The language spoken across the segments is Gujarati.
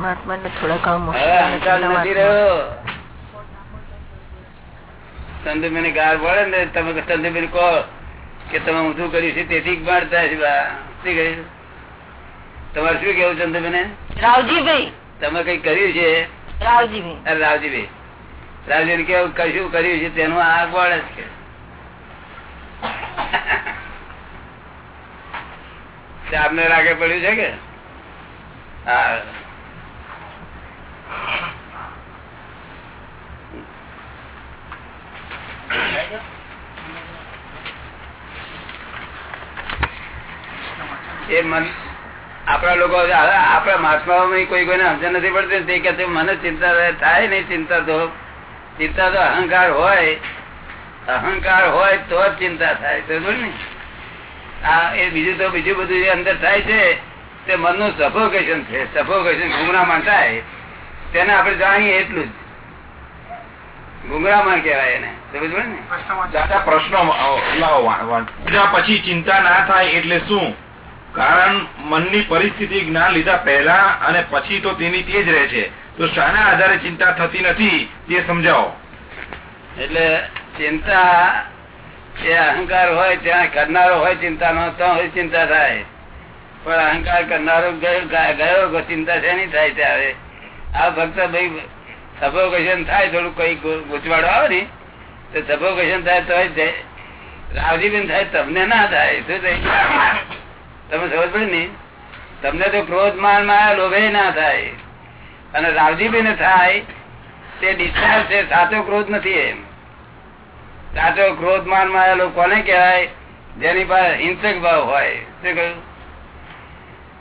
મહાત્મા થોડા કામ હવે અહંકાર નથી રહ્યો. ચંદુભાઈ ગાર પડે ને તમે ચંદુભાઈ કહો કે તમે ઊંધું કર્યું છે તેથી જ છે શું તમારે શું કેવું ચંદુભાઈ રાવજીભાઈ. તમે કઈ કર્યું છે? રાવજીભાઈ. અરે રાવજીભાઈ. રાવજી કેવું કશું કર્યું છે? તેનું આ બળ જ છે તે આપને રાગે પડ્યું છે કે? હા. એ મન આપણા લોકો આપણા મહાત્માઓમાં કોઈ કોઈને સમજણ નથી પડતી, તે કે મને ચિંતા થાય નહીં ચિંતા તો. ચિંતા તો અહંકાર હોય અહંકાર હોય તો જ ચિંતા થાય તો ને? આ એ બીજું તો બીજું બધું જે અંદર થાય છે, તે મનનું સફોકેશન છે સફોકેશન ગુમરામાં થાય. તેને આપણે જાણીએ એટલું જ. ગુમરામણ કહેવાય એને. સમજ ને? દાદા પ્રશ્નો લાવો પછી ચિંતા ના થાય એટલે શું? કારણ મનની પરિસ્થિતિ જ્ઞાન લીધા પહેલા અને પછી તો તેની તે જ રહે છે. તો શાના આધારે ચિંતા થતી નથી તે સમજાવો. એટલે ચિંતા એ અહંકાર હોય ત્યાં કરનારો હોય ચિંતા નો તો હોય ચિંતા થાય. પણ અહંકાર કરનારો ગયો ચિંતા છે નહીં થાય ત્યારે? આ ભક્ત ભાઈ સફોકેશન થાય થોડું કઈ ગૂંચવાડો આવે ને, તો સફોકેશન થાય તો રાવજીબેન થાય, તમને ના થાય, શું થાય? તમે સમજ પડે ને? તમને તો ક્રોધ માનમાં લોભે ના થાય. અને રાવજીબેન થાય, તે ડિસ્ચાર્જ છે, સાચો ક્રોધ નથી એમ. સાચો ક્રોધ માનમાં આવેલો કોને કહેવાય? જેની પાસે હિંસક ભાવ હોય. શું કહ્યું?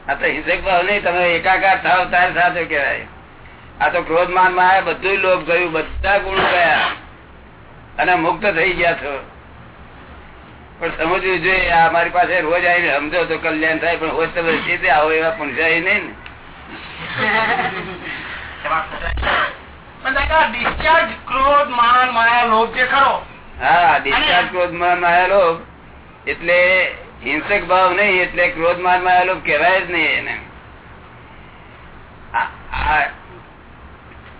આ તો હિંસક ભાવ નહીં, તમે એકાકાર થાવ, તાર સાચો કહેવાય. આ તો ક્રોધ માનમાં બધું લોભ ગયું બધા ગુણ ગયા. અને મુક્ત થઈ ગયા છો. પણ સમજવું જોઈએ આ પાસે રોજ આવીને સમજો તો કલ્યાણ થાય પણ રોજ તમે સીધે આવો એવા પુંજાય નહીં ને. ડિસ્ચાર્જ ક્રોધ માન માયા લોભ જે ખરો? હા ડિસ્ચાર્જ ક્રોધ માનમાં આવેલો એટલે હિંસક ભાવ નહીં એટલે ક્રોધ માનમાં આવેલો કહેવાય જ નહીં એને.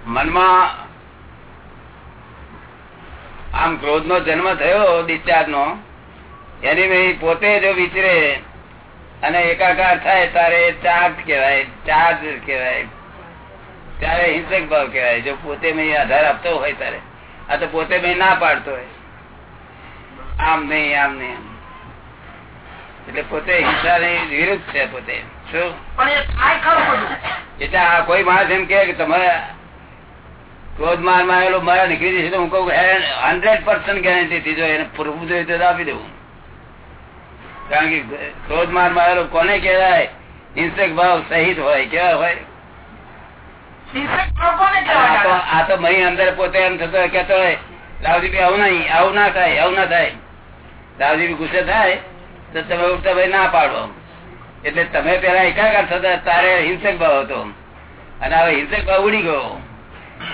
મનમાં આમ ક્રોધ નો જન્મ થયો ડિસ્ચાર્જ નો એની મેં પોતે જો વિચરે અને એકાકાર થાય તારે ચાર્જ કેવાય ચાર્જ કેવાય ત્યારે હિંસક ભાવ કેવાય જો પોતે મેં આધાર આપતો હોય તારે આ તો પોતે મેં ના પાડતો હોય. આમ નહીં આમ નહીં એટલે પોતે હિંસા વિરુદ્ધ છે પોતે. શું? એટલે આ કોઈ માણસ એમ કે તમે ક્રોધ મારમાં આવેલો મારા નીકળી જશે તો હું કઉ હંડ્રેડ પર્સન્ટ ગેરંટી થી જો એને પૂરવું જોઈએ તો આપી દેવું. કારણ કે ક્રોધ મારમાં આવેલો કોને કહેવાય? હિંસક ભાવ સહિત હોય કેવા હોય? આ તો મહી અંદર પોતે એમ થતો હોય, કેતો હોય રાવજી આવું નહીં આવું ના થાય આવું ના થાય. રાવજી ભાઈ ગુસ્સે થાય તો તમે ઉઠતા ભાઈ ના પાડો એટલે તમે પેલા એકાકાર થતા તારે હિંસક ભાવ હતો અને હવે હિંસક ભાવ ઉડી ગયો.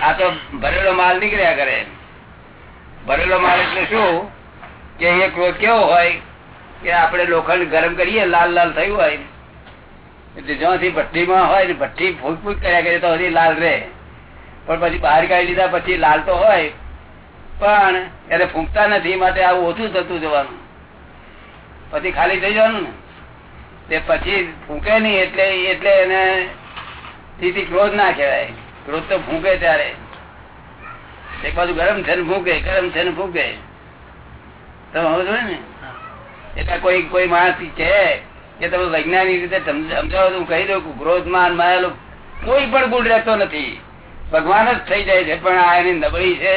આ તો ભરેલો માલ નીકળ્યા કરે. ભરેલો માલ એટલે શું? કે એ ક્રોધ કેવો હોય? કે આપણે લોખંડ ગરમ કરીએ, લાલ લાલ થયું હોય. એટલે જ્યાંથી ભઠ્ઠીમાં હોય ને ભઠ્ઠી ફૂંક ફૂક કર્યા કરે તો હજી લાલ રહે. પણ પછી બહાર કાઢી લીધા પછી લાલ તો હોય. પણ એને ફૂંકતા નથી માટે આવું ઓછું થતું જવાનું. પછી ખાલી થઈ જવાનું ને. તે પછી ફૂંકે નહીં એટલે એટલે એને તેથી ક્રોધ ના કહેવાય. ક્રોધ તો ભૂગે ત્યારે. એક બાજુ ગરમ છે ફૂંકે ગરમ છે ફૂંકે તમે સમજો ને? એટલે કોઈ કોઈ માણસ છે કે તમે વૈજ્ઞાનિક રીતે સમજાવો હું કહી દઉં ક્રોધ માન માયેલો કોઈ પણ ગુણ રહેતો નથી. ભગવાન જ થઈ જાય છે, પણ આ એની નબળી છે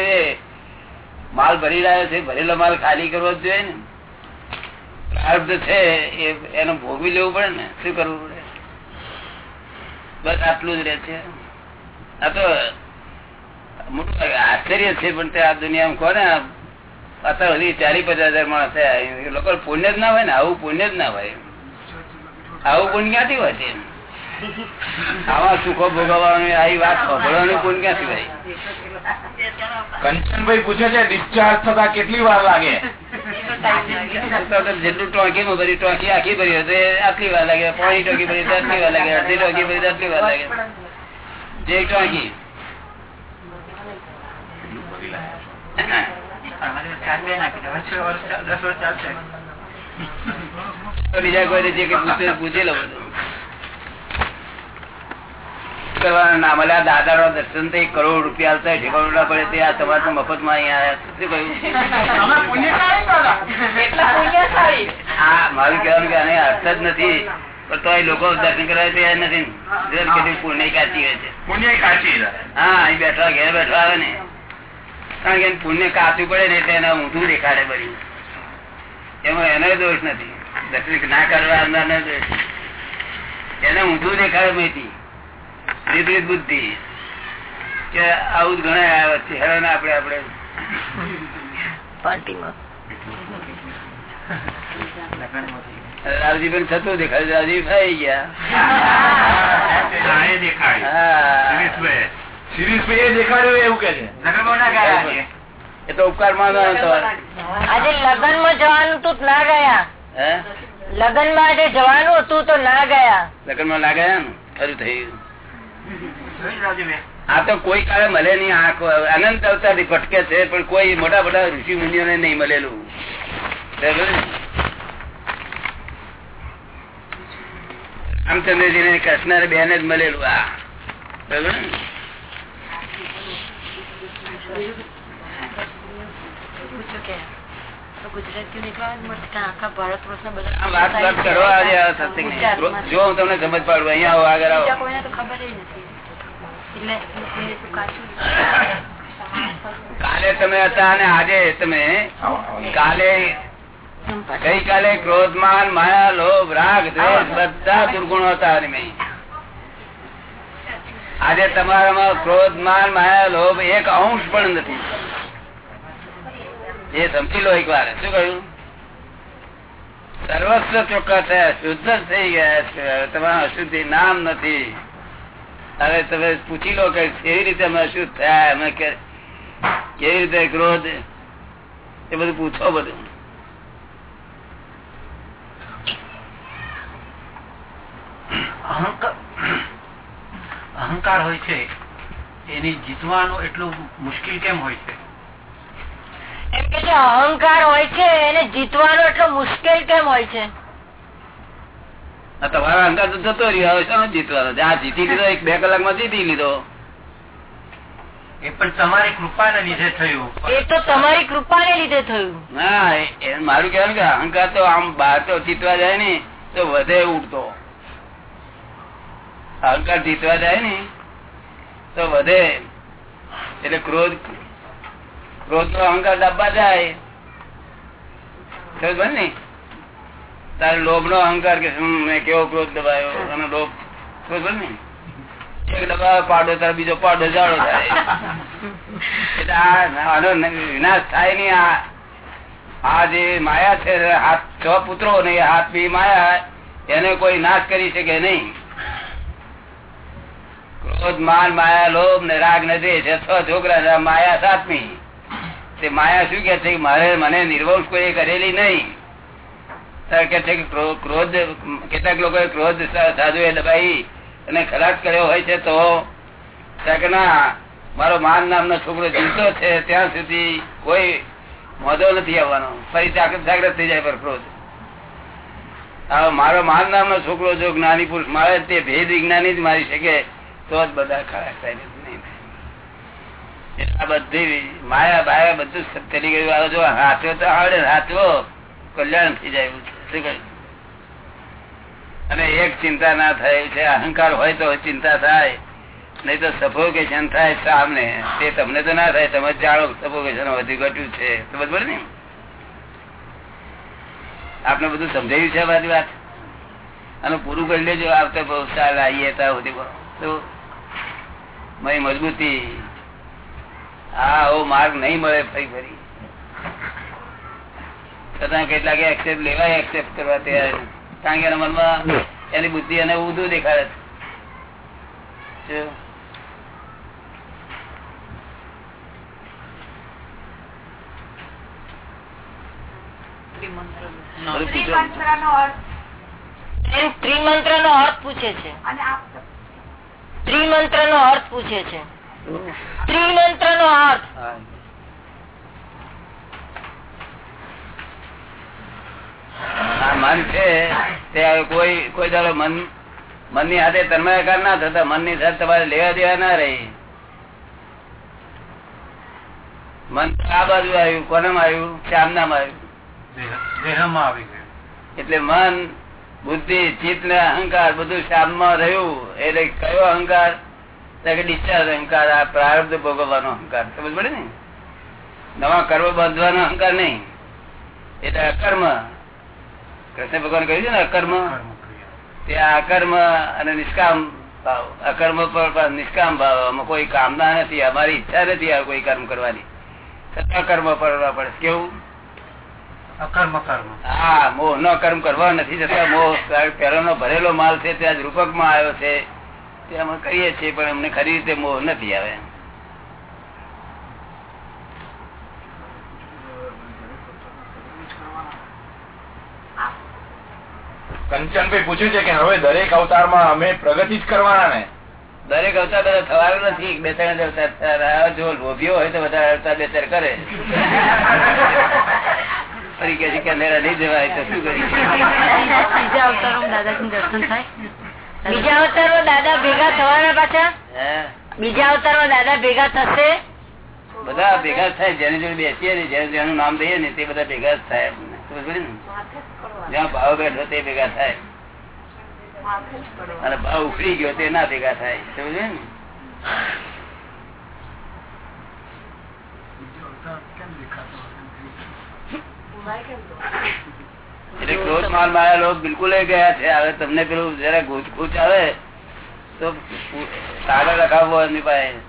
માલ ભરી રહ્યો છે, ભરેલો માલ ખાલી કરવો જ જોઈએ ને. પ્રાર્થ છે એનો ભોગવી લેવું પડે ને? શું કરવું પડે? બસ આટલું જ રહે છે. આ તો મોટું આશ્ચર્ય છે પણ તે આ દુનિયામાં કોને? અત્યાર સુધી ચાલી પચાસ હજાર માણસ થયા. એ લોકો પુણ્ય જ ના હોય ને આવું પુણ્ય જ ના હોય. આવું પુણ્ય ક્યાંથી હોય છે આવા સુખો ભોગવવાનું આવી વાત સાંભળવાનું પુણ્ય ક્યાંથી હોય? કંચનભાઈ પૂછે છે ડિસ્ચાર્જ થતા કેટલી વાર લાગે? જેટલું ટોંકી ટોંકીમાં ભરી ટોંકી આખી ભરી આટલી વાર લાગે પોણી ટોકી ભરી આટલી વાર લાગે અડધી ટોકી ભરી આટલી વાર લાગે. જે ટાંકી બીજા કોઈ જે પૂછે પૂછી લો બધું. કરવાના ના દાદા નો દર્શન થઈ કરોડ રૂપિયા આવતા ઠેકાણું ના પડે તે આ તમારે મફતમાં અહીંયા આવ્યા. શું કહ્યું? મારું કહેવાનું કે આને અર્થ જ નથી. પણ તો લોકો દર્શન કરવા તૈયાર નથી. કેટલી પુણ્ય કાચી હોય છે. પુણ્ય કાચી હા અહીં બેઠા ઘેર બેઠા આવે ને. કારણ કે એને પુણ્ય કાચું પડે ને એટલે એને ઊંધું દેખાડે બધું. એમાં એનો દોષ નથી. દર્શન ના કરવા દોષ. એને ઊંધું દેખાડે માહિતી વિપરીત બુદ્ધિ. કે આવું જ ઘણા આવ્યા છે આપડે આપડે આપણે. પાર્ટીમાં. રાવજી પણ થતું દેખાય રાવજી થઈ ગયા. એ તો ઉપકાર આજે લગ્નમાં જવાનું તું ના ગયા. લગ્નમાં આજે જવાનું હતું તો ના ગયા. લગ્નમાં લાગે ને? ખરું થયું આ તો કોઈ કાળે મળે નહીં. આંખ અનંત અવતાર ફટકે ભટકે છે પણ કોઈ મોટા મોટા ઋષિ મુનિઓને નહીં મળેલું બરાબર ને? રામચંદ્રજી ને કૃષ્ણ બેન જ મળેલું આ. જો હું તમને સમજ પાડું અહીંયા આગળ આવો. કાલે તમે હતા અને આજે તમે કાલે ગઈકાલે ક્રોધ માન માયા લોભ રાગ દ્વેષ બધા દુર્ગુણો હતા આજે તમારામાં ક્રોધમાન માયા લોભ એક અંશ પણ નથી. એ સમજી લો એક વાર શું કહ્યું? સર્વસ્વ ચોખ્ખા થયા શુદ્ધ જ થઈ ગયા છે. તમારા અશુદ્ધિ નામ નથી. હવે તમે પૂછી લો કે કેવી રીતે અમે અશુદ્ધ થયા? અમે કે- કેવી રીતે ક્રોધ? એ બધું પૂછો બધું. અહંકાર અહંકાર હોય છે એની જીતવાનું એટલું મુશ્કેલ કેમ હોય છે? એમ કે અહંકાર હોય છે એને જીતવાનો એટલો મુશ્કેલ કેમ હોય છે? તમારો અહંકાર તો જતો રહ્યો હવે શાનો જીતવાનો? આ જીતી લીધો એક બે કલાકમાં જીતી લીધો. એ પણ તમારી કૃપાને લીધે થયું. એ તો તમારી કૃપાને લીધે થયું. ના મારું કહેવાનું કે અહંકાર તો આમ બહાર તો જીતવા જાય ને તો વધે ઉડતો. અહંકાર જીતવા જાય ને તો વધે. એટલે ક્રોધ ક્રોધ નો અહંકાર ડબ્બા જાય. સમજ ને? તારે લોભ નો અહંકાર કે મેં કેવો ક્રોધ દબાયો? અને લોભ. સમજ ને? એક દબાવ પાડો તારે બીજો પાડો જાડો થાય. એટલે આનો વિનાશ થાય નહીં. આ આ જે માયા છે હાથ છ પુત્રો ને હાથ બી માયા એને કોઈ નાશ કરી શકે નહીં. માન માયા, લોભ ને રાગ ને દે છે. છ છોકરા માયા સાતમી. તે માયા શું કે છે? મારે મને નિર્વંશ કોઈ કરેલી નહીં. ક્રોધ, કેટલાક લોકો ક્રોધ સાધુ એ દબાઈ અને ખરાબ કર્યો હોય છે તો? ના, મારો માન નામનો છોકરો જીવતો છે. ત્યાં સુધી કોઈ મોદો નથી આવવાનો. ફરી જાગૃત થઈ જાય પર ક્રોધ. મારો માન નામનો છોકરો જો જ્ઞાની પુરુષ મારે, તે ભેદ વિજ્ઞાની જ મારી શકે. તો જ બધા ખરા થાય બધી માયા બાયા બધું જ ગયું. આવે જો હાથો તો આવડે હાથવો કલ્યાણ થઈ જાય એવું છે? અને એક ચિંતા ના થાય છે. અહંકાર હોય તો ચિંતા થાય. નહીં તો સફોકેશન થાય સામને. તે તમને તો ના થાય. તમે જાણો સફોકેશન વધી ઘટ્યું છે. બરોબર ને આપને બધું સમજાયું છે બધી વાત? અને પૂરું કરી લેજો. આવતા બહુ સારા આવીએ ત્યાં સુધી. તો મય મજબૂતી. હા આવો માર્ગ નહીં મળે ફરી ફરી. છતાં કેટલાક એક્સેપ્ટ લેવાય એક્સેપ્ટ કરવા તૈયાર કારણ કે એના મનમાં એની બુદ્ધિ અને ઊંધું દેખાડે છે. ત્રિમંત્ર નો અર્થ. પૂછે છે. ત્રિમંત્ર નો અર્થ પૂછે છે. ત્રિમંત્ર નો અર્થ મન છે તે કોઈ કોઈ દાડો મન મનની હાથે તન્મયકાર ના થતા મનની સાથે તમારે લેવા દેવા ના રહી. મન આ બાજુ આવ્યું કોનામાં આવ્યું? શ્યામનામ આવ્યું. દેહ- દેહમાં આવી ગયું. એટલે મન બુદ્ધિ, ચિત્ત ને અહંકાર બધું શ્યામમાં રહ્યું. એટલે કયો અહંકાર? ડિસ્ચાર્જ અહંકાર, આ પ્રારબ્ધ ભોગવવાનો અહંકાર. સમજ પડે ને? નવા કર્મ બાંધવાનો અહંકાર નહીં. એટલે અકર્મ. કૃષ્ણ ભગવાન કહ્યું છે ને, અકર્મ. તે અકર્મ અને નિષ્કામ ભાવ. અકર્મ પર નિષ્કામ ભાવ. આમાં કોઈ કામના નથી, અમારી ઈચ્છા નથી આ કોઈ કર્મ કરવાની. છતાં કર્મ કરવા પડે કેવું? અકર્મ કર્મ. હા મોહ નો કર્મ કરવા નથી જતા. મોહ પેલો નો ભરેલો માલ છે ત્યાં રૂપકમાં આવ્યો છે. તે અમે કરીએ છીએ પણ અમને ખરી રીતે મોહ નથી આવે. કંચનભાઈ પૂછ્યું છે કે હવે દરેક અવતારમાં અમે પ્રગતિ જ કરવાના ને? દરેક અવતાર બધા થવાનું નથી. બે ત્રણ અવતાર જો લોભીઓ હોય તો વધારે અવતાર બે ચાર કરે. ફરી કે છે કે અંધેરા નહીં જવાય તો શું કરી બીજા અવતારો દાદાજી દર્શન થાય. બીજા અવતારો દાદા ભેગા થવાના પાછા? બીજા અવતારો દાદા ભેગા થશે? બધા ભેગા થાય જેની જોડે બેસીએ ને જેનું જેનું નામ દઈએ ને તે બધા ભેગા જ થાય. ને? જ્યાં ભાવ બેઠો તે ભેગા થાય. અને ભાવ ઉખડી ગયો તે ના ભેગા થાય. સમજ ને? એટલે ક્રોધ માલ મારા લોક બિલકુલ ગયા છે હવે તમને પેલું જરા ગૂંચ ગૂંચ આવે તો સાગર લખાવવો એમની પાસે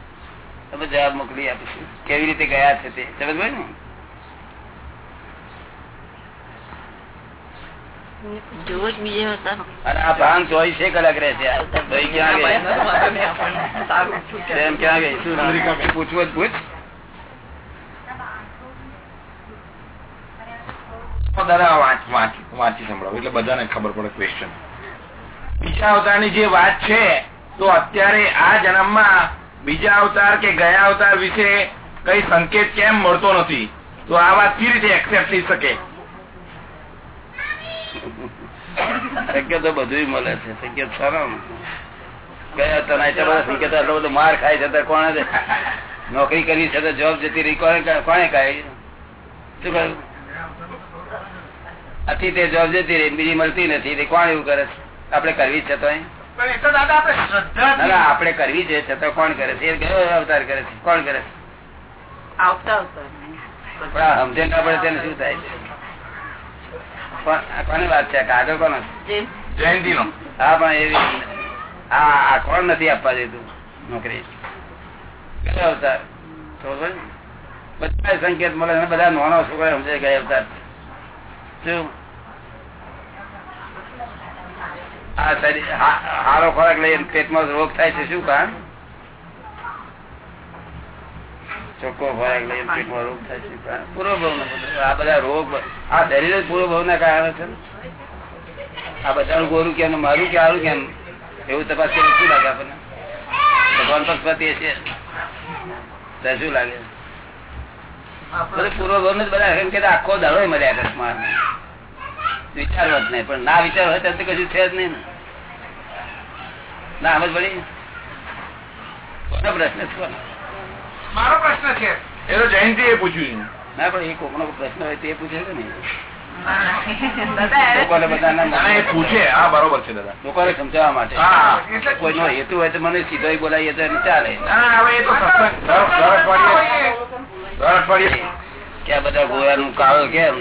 તમે જવાબ મોકલી આપીશું કેવી રીતે ગયા છે તે સમજ પડી ને આ ચોવીસે કલાક રહે છે ક્યાં ગઈ પૂછવું જ પૂછ દાદા વાંચ- સંભળાવો, એટલે બધાને ખબર પડે ક્વેશ્ચન બીજા અવતારની જે વાત છે, તો અત્યારે આ જન્મમાં બીજા અવતાર કે ગયા અવતાર વિશે કઈ સંકેત કેમ મળતો નથી? તો આ વાત કઈ રીતે એક્સેપ્ટ થઈ શકે? મળે છે માર ખાય છે કોણે નોકરી કરી છે જોબ જતી રહી કોને કોને ખાય શું આથી તે જોબ જતી રહી બીજી મળતી નથી. કોણ એવું કરે આપડે કરવી છે તો અહીં? પણ એ તો દાદા આપણે ના શ્રદ્ધા ના આપણે કરવી છે છતાં કોણ કરે છે? કયો અવતાર કરે છે? કોણ કરે છે? આવતા આવતા. પણ આ સમજણ ના પડે તેને શું થાય છે? કોની વાત છે? કાગળ કોનો જયંતિ નો હા પણ એવી હા આ કોણ નથી આપવા દેતું નોકરી? કયો અવતાર? બધા સંકેત મળે બધા નાનો છોકરા સમજે ગયા અવતાર શું? આ હારો ખોરાક લઈ પેટમાં રોગ થાય છે શું કામ? ચોખ્ખો ખોરાક પેટમાં રોગ થાય છે ભાવ આ બધા રોગ આ શરીર જ પૂર્વ ભાવ ના કારણે છે ને. આ બધાનું ગોરું કેમ ને મારું કે આરું કેમ એવું તપાસ શું લાગે આપણને? ભગવાન પક્ષપતિ છે શું લાગે? પૂર્વ ભાવ જ બધા એમ કે આખો દાડો મર્યા અકસ્માત વિચારવા જ નહીં પણ ના વિચાર હોય તો કશું છે જ નહીં ને. ના સમજ પડી? કોનો પ્રશ્ન છે કોનો? મારો પ્રશ્ન છે. એ તો જયંતિ એ પૂછ્યું ના પણ એ કોકનો પ્રશ્ન હોય તે પૂછે છે ને. દાદા લોકોને બધાના પૂછે. હા બરોબર છે દાદા. લોકોને સમજાવવા માટે. હા કોઈનો હેતુ હોય તો મને સીધો બોલાવીએ તો ચાલે. ના, ના, દર અઠવાડિયે બધા ગોળાનું કાળો કેમ?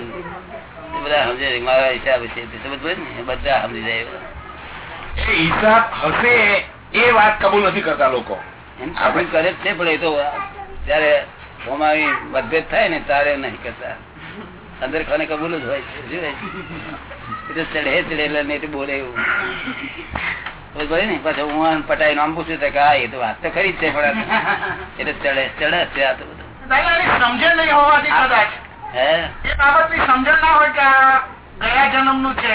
બધા સમજે મારા હિસાબ છે સમજ ને એ બધા સમજી જાય એ બધા. એ હિસાબ હશે એ વાત કબૂલ નથી કરતા લોકો. આપણે કરે છે પણ એ તો જયારે અમારી મતભેદ થાય ને તારે નહીં કરતા. અંદર ખાને કબૂલ જ હોય છે શું હોય? છે? એ તો ચડે ચડેલા ને બોલે એવું. ને પાછું હું આમ પટાઈ નામ પૂછ્યું તો કે હા એ તો વાત તો ખરી જ છે પણ આ- ચડે ચડે છે આ તો બધું. સમજે નહીં હોવાથી કદાચ એ બાબતની સમજણ ના હોય કે આ ગયા જન્મનું છે.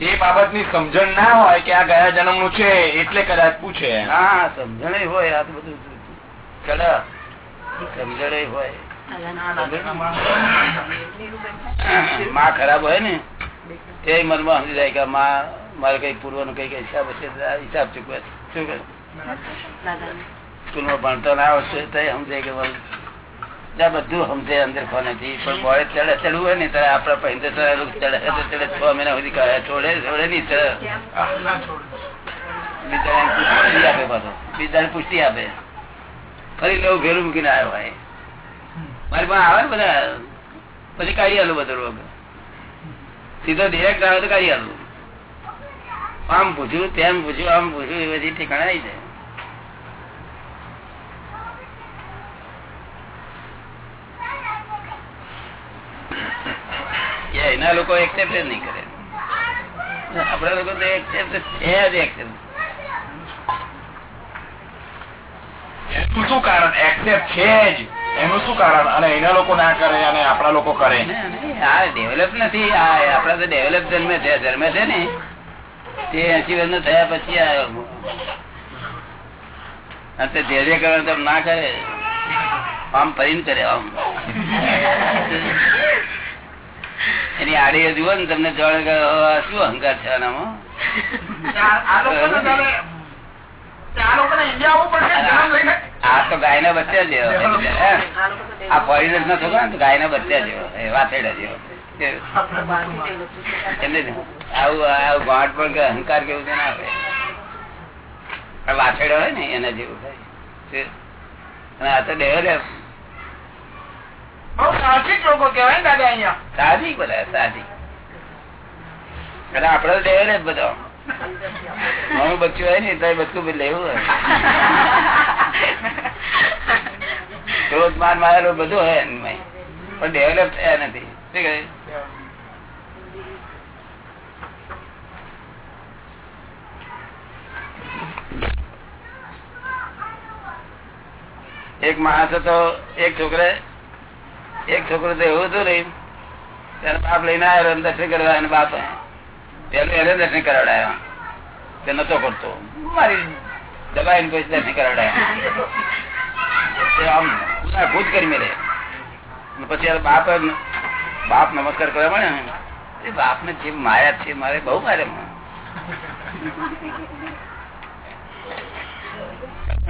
એ બાબતની સમજણ ના હોય કે આ ગયા જન્મનું છે એટલે કદાચ પૂછે હા સમજણ હોય આ તો બધું ચડા સમજણ હોય. માં ખરાબ હોય ને એ મનમાં સમજી જાય કે માં મારે કઈ પૂર્વનું કઈ કઈ હિસાબ હશે હિસાબ ચૂકવે. શું કરે સ્કૂલમાં ભણતો ના આવશે તો સમજાય કે પણ મહિના સુધી કરે નહીં, ચડે. બીજાને પુષ્ટિ આપે પાછો. બીજાને આપે. ફરી લેવું ભેરું મૂકીને આવ્યો હોય. મારી પાસે આવે બધા? પછી કાઢી આલું બધો રોગ. સીધો ડિરેક્ટ આવે તો કાઢી આલું. આમ પૂછ્યું, તેમ પૂછ્યું, આમ પૂછ્યું, એ બધી ઠેકાણા આવી જાય એ એના લોકો એક્સેપ્ટ જ નહીં કરે. આપડા લોકો તો એક્સેપ્ટ છે જ એક્સેપ્ટ એનું શું કારણ? એક્સેપ્ટ છે જ. એનું શું કારણ? અને એના લોકો ના કરે અને આપણા લોકો કરે. આ ડેવલપ નથી. આ આપડા તો ડેવલપ જન્મે છે. જન્મે છે ને. તે એસી વર્ષ થયા પછી આ ધૈર્ય કરવાનું તો ના કરે. આમ ફરીને કરે આમ. એની આડી જુઓ ને તમને જળ શું અહંકાર છે આનામાં? આ તો ગાય ના? જેવો આ ફોરેનર ના છોકરા ને ગાય ના બચ્ચા જેવો આવું આવું ગાંઠ પણ કે અહંકાર કેવું છે ના આવે વાછરડો હોય ને એના જેવું થાય. અને આ તો ડેવલપ લોકો કહેવાય ને બધા આપડે બધો. મારું બચ્ચું હોય ને તો બચ્ચું બી લેવું ક્રોધ માર મારેલું બધું હોય પણ ડેવલપ થયા નથી. શું કહે? એક માણસ હતો, એક છોકરે એક છોકરો તો એવું હતું ને ત્યારે બાપ લઈને આવ્યો દર્શન કરવા અને બાપ પેલું એને દર્શન કરાવડાયા. તે નતો કરતો. મારી દબાઈને પછી દર્શન કરાવડાયા. આમ ખુદ કરી મેળે પછી બાપ બાપ નમસ્કાર કરવા મળે ને બાપ ને જે માયા છે, મારે બહુ મારે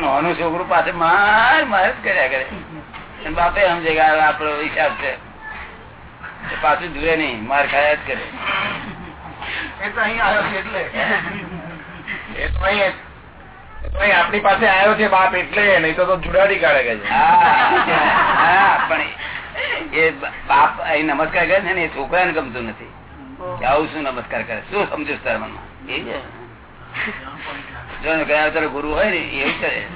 નાનું છોકરું પાસે માર માર જ કર્યા કરે. બાપે સમજે કે આપણો હિસાબ છે. પાછું જુએ નહીં માર ખાયા જ કરે. આપણી પાસે આવ્યો છે બાપ એટલે નહીં તો તો જુડાડી કાઢે કે છે. હા હા, પણ એ બાપ અહીં નમસ્કાર કરે છે ને એ છોકરાને ગમતું નથી. આવું શું નમસ્કાર કરે? શું સમજુ તાર મનમાં? જો. ને ગુરુ હોય ને એવું કરે.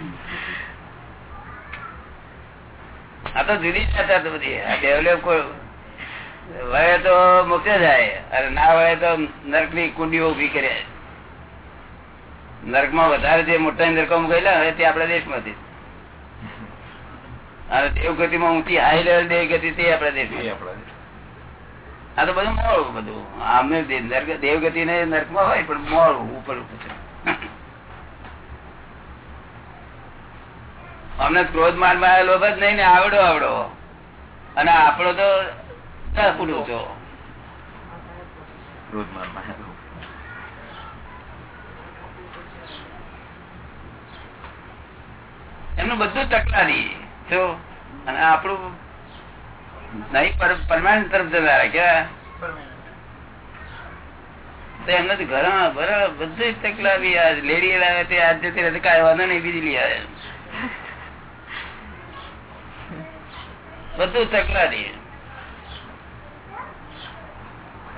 આ તો જુદી જ વાત બધી. ડેવલપ વળે તો મુક્ત જાય અને ના વળે તો નર્કની કુંડીઓ ઊભી કરે. નર્કમાં વધારે જે મોટા નરકો ગયેલા હવે તે આપણા દેશમાંથી. અને દેવગતિ માં ઊંચી હાઈ લેવલ દેવગતિ તે આપણા દેશ આ તો બધું મોડું બધું. આમને દેવગતિ ને નર્કમાં હોય પણ મોડું ઉપર ઉપર છે. અમને ક્રોધ મારમાં લોભ જ નહીં ને આવડો આવડો. અને આપણો તો દસ છો. એમનું બધું તકલાદી જો અને આપણું નહીં પરમાનન્ટ તરફ જતા રાખ્યા એમને ઘર બરાબર બધું આ લેડી લાવે તે આજે જતી કાંઈ વાંધો નહીં બીજી લઈ આવે. બધું તકલાદી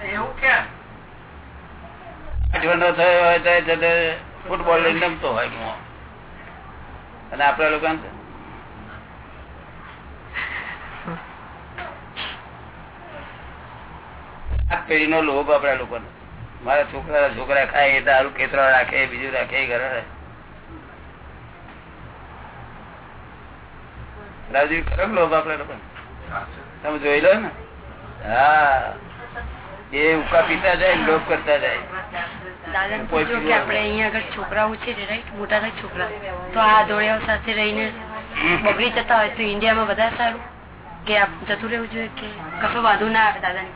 એવું કેમ અઠવાડિયો થયો હોય તો એ જતો ફૂટબોલ લઈને રમતો હોય મોં. અને આપડા લોકો આ પેઢીનો લોભ આપડા લોકો મારા છોકરા છોકરા ખાય એ દારૂ ખેતરા રાખે બીજું રાખે ઘરે રાખે. રાજી ખરો લોભ આપડા લોકો તમે જોઈ લો ને. હા. એ ઉકા પીતા જાય લોભ કરતા જાય. દાદાને કોઈ પૂછ્યું કે આપણે અહીંયા આગળ છોકરાઓ છે રાઈટ? મોટા થાય છોકરા. તો આ દોડ્યાઓ સાથે રહીને બગડી જતા હોય તો ઇન્ડિયામાં વધારે સારું? કે જતું રહેવું જોઈએ કે કશો વાંધો ના આવે દાદાની?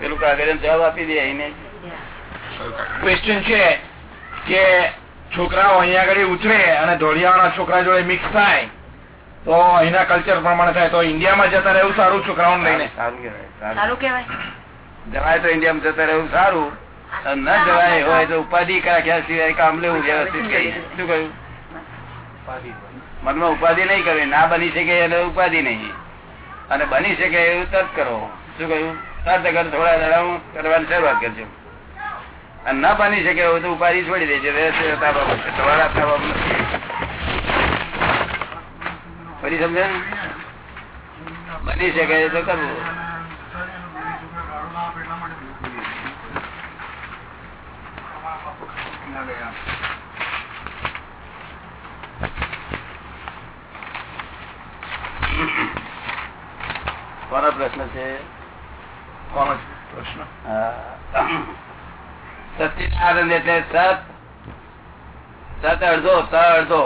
પેલું કાગળ જવાબ આપી દે એને ક્વેશ્ચન છે કે છોકરાઓ અહીંયા આગળ ઉતરે અને ધોળિયાવાળા છોકરા જોડે મિક્સ થાય. તો અહીંના કલ્ચર પ્રમાણે થાય. તો ઇન્ડિયામાં જતા રહેવું સારું છોકરાઓને લઈને. સારું કહેવાય સારું. સારું કેવાય જવાય તો ઇન્ડિયામાં જતા રહેવું સારું. ન જવાય હોય તો ઉપાધિ રાખ્યા સિવાય કામ લેવું વ્યવસ્થિત શું કહ્યું? મનમાં ઉપાધિ નહીં કરવી ના બની શકે એટલે ઉપાધિ નહીં. અને બની શકે એવું તરત કરો. શું કહ્યું? તરત અગર થોડા દાડા કરવાની શરૂઆત કરજો. અને ન બની શકે એવું તો ઉપાધિ છોડી દેજો. વ્યવસ્થિત છે. તમારા નથી. ફરી સમજે ને? બની શકે તો કરવું. કોનો પ્રશ્ન છે? કોનો પ્રશ્ન? સચિદાનંદ એટલે સત. સત અડધો ત અડધો.